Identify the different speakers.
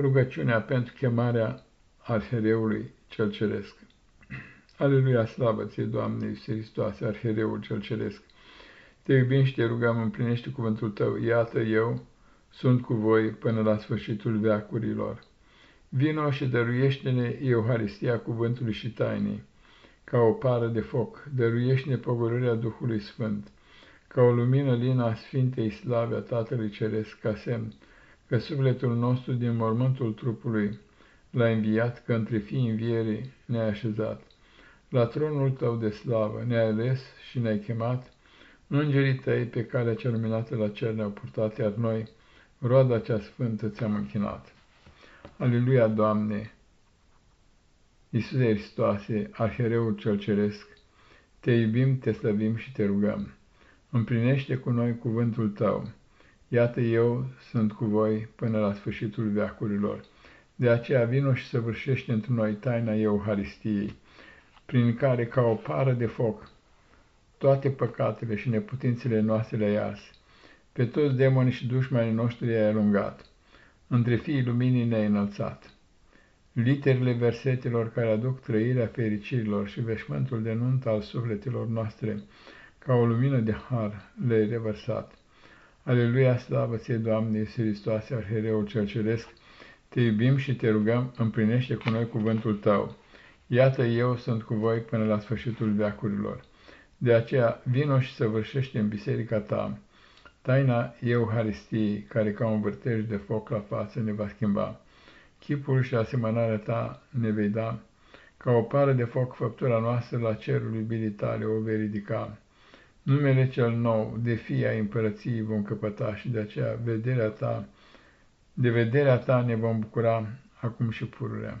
Speaker 1: Rugăciunea pentru chemarea Arhereului cel Ceresc. Aleluia, slavă ție, Doamne, Iisus Hristoase, Arhereul cel Ceresc. Te iubim și te rugăm, împlinește cuvântul Tău. Iată, eu sunt cu voi până la sfârșitul veacurilor. Vino și dăruiește-ne Euharistia cuvântului și tainei, ca o pară de foc, dăruiește-ne pogorârea Duhului Sfânt, ca o lumină lină a Sfintei Slave a Tatălui Ceresc, ca semn, că sufletul nostru din mormântul trupului l-a înviat, că între fii învierii ne-a așezat. La tronul tău de slavă ne-ai ales și ne-ai chemat, îngerii tăi pe calea cea luminată la cer ne-au purtat, iar noi, roada cea sfântă, ți-am închinat. Aleluia, Doamne! Iisuse Hristoase, Arhereul cel Ceresc, te iubim, te slăvim și te rugăm. Împlinește cu noi cuvântul tău Iată eu sunt cu voi până la sfârșitul veacurilor. De aceea vino și săvârșește într noi taina Euharistiei, prin care, ca o pară de foc, toate păcatele și neputințele noastre le-ai ars. Pe toți demonii și dușmanii noștri i-ai alungat. Între fiii luminii ne-ai înălțat. Literele versetelor care aduc trăirea fericirilor și veșmântul de nunt al sufletelor noastre, ca o lumină de har, le-ai revărsat. Aleluia, slavă ție, Doamne, Iisus Hristoase, Arhereul cel Ceresc, te iubim și te rugăm, împlinește cu noi cuvântul tău. Iată, eu sunt cu voi până la sfârșitul veacurilor. De aceea, vino și săvârșește în biserica ta taina Euharistiei, care ca un vârtej de foc la față ne va schimba. Chipul și asemănarea ta ne vei da, ca o pară de foc făptura noastră la cerul iubirii tale o vei ridica. Numele cel nou, de fia împărăției vom căpăta și de aceea vederea ta, de vederea ta ne vom bucura acum și pururea.